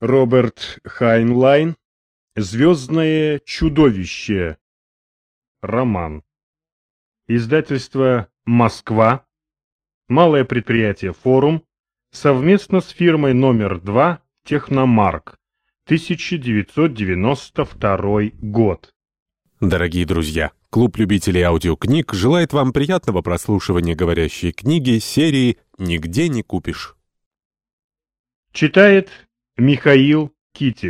Роберт Хайнлайн «Звездное чудовище». Роман. Издательство «Москва». Малое предприятие «Форум» совместно с фирмой номер 2 «Техномарк». 1992 год. Дорогие друзья, клуб любителей аудиокниг желает вам приятного прослушивания говорящей книги серии «Нигде не купишь». Читает Михаил Китель